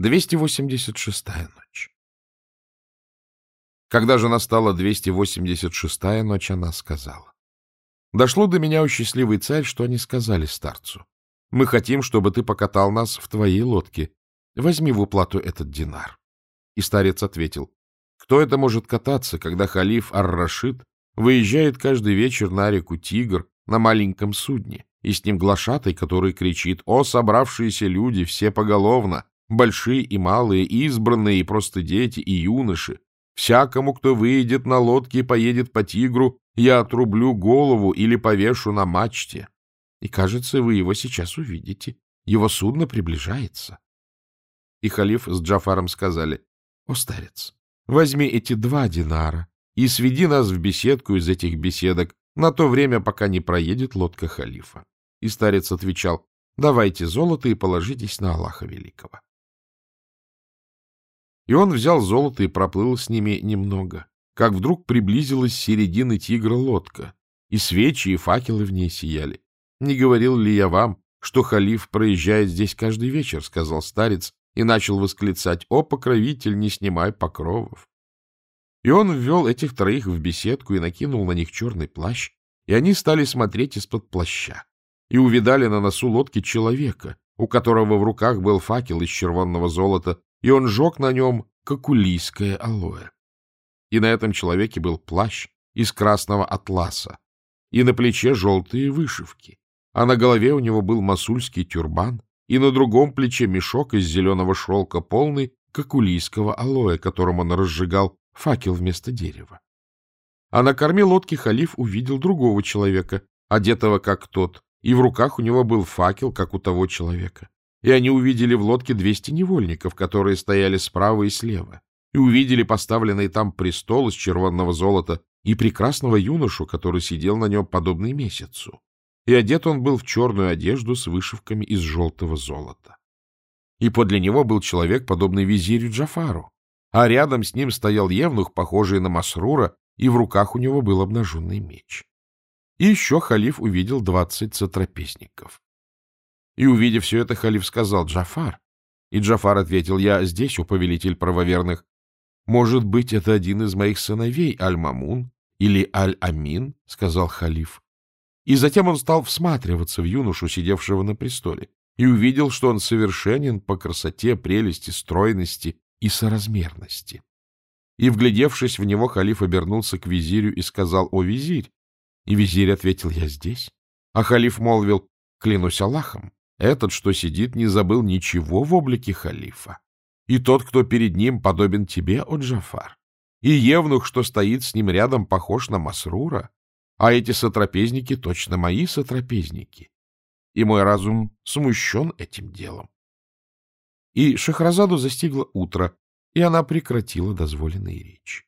286-я ночь Когда же настала 286-я ночь, она сказала. Дошло до меня, у счастливый царь, что они сказали старцу. Мы хотим, чтобы ты покатал нас в твоей лодке. Возьми в уплату этот динар. И старец ответил, кто это может кататься, когда халиф Ар-Рашид выезжает каждый вечер на реку Тигр на маленьком судне, и с ним глашатай, который кричит «О, собравшиеся люди, все поголовно, большие и малые, избранные и просто дети, и юноши! Всякому, кто выйдет на лодке и поедет по Тигру, я отрублю голову или повешу на мачте. И, кажется, вы его сейчас увидите. Его судно приближается. И халиф с Джафаром сказали, «О, старец, возьми эти два динара и сведи нас в беседку из этих беседок на то время, пока не проедет лодка халифа». И старец отвечал, «Давайте золото и положитесь на Аллаха Великого». И он взял золото и проплыл с ними немного, как вдруг приблизилась середины тигра лодка, и свечи и факелы в ней сияли. Не говорил ли я вам, что халиф проезжает здесь каждый вечер, — сказал старец, и начал восклицать, — О, покровитель, не снимай покровов. И он ввел этих троих в беседку и накинул на них черный плащ, и они стали смотреть из-под плаща, и увидали на носу лодки человека, у которого в руках был факел из червонного золота, и он жег на нем кокулийское алоэ. И на этом человеке был плащ из красного атласа, и на плече желтые вышивки а на голове у него был масульский тюрбан, и на другом плече мешок из зеленого шелка, полный кокулийского алоэ, которым он разжигал факел вместо дерева. А на корме лодки халиф увидел другого человека, одетого как тот, и в руках у него был факел, как у того человека. И они увидели в лодке двести невольников, которые стояли справа и слева, и увидели поставленный там престол из червонного золота и прекрасного юношу, который сидел на нем подобный месяцу и одет он был в черную одежду с вышивками из желтого золота. И подле него был человек, подобный визирю Джафару, а рядом с ним стоял евнух, похожий на Масрура, и в руках у него был обнаженный меч. И еще халиф увидел двадцать сотрапезников. И, увидев все это, халиф сказал «Джафар». И Джафар ответил «Я здесь, у повелитель правоверных. Может быть, это один из моих сыновей, Аль-Мамун или Аль-Амин?» — сказал халиф. И затем он стал всматриваться в юношу, сидевшего на престоле, и увидел, что он совершенен по красоте, прелести, стройности и соразмерности. И, вглядевшись в него, халиф обернулся к визирю и сказал, «О, визирь!» И визирь ответил, «Я здесь». А халиф молвил, «Клянусь Аллахом, этот, что сидит, не забыл ничего в облике халифа. И тот, кто перед ним, подобен тебе, о Джафар. И евнух, что стоит с ним рядом, похож на Масрура. А эти сотрапезники точно мои сотрапезники. И мой разум смущен этим делом. И Шахразаду застигло утро, и она прекратила дозволенные речи.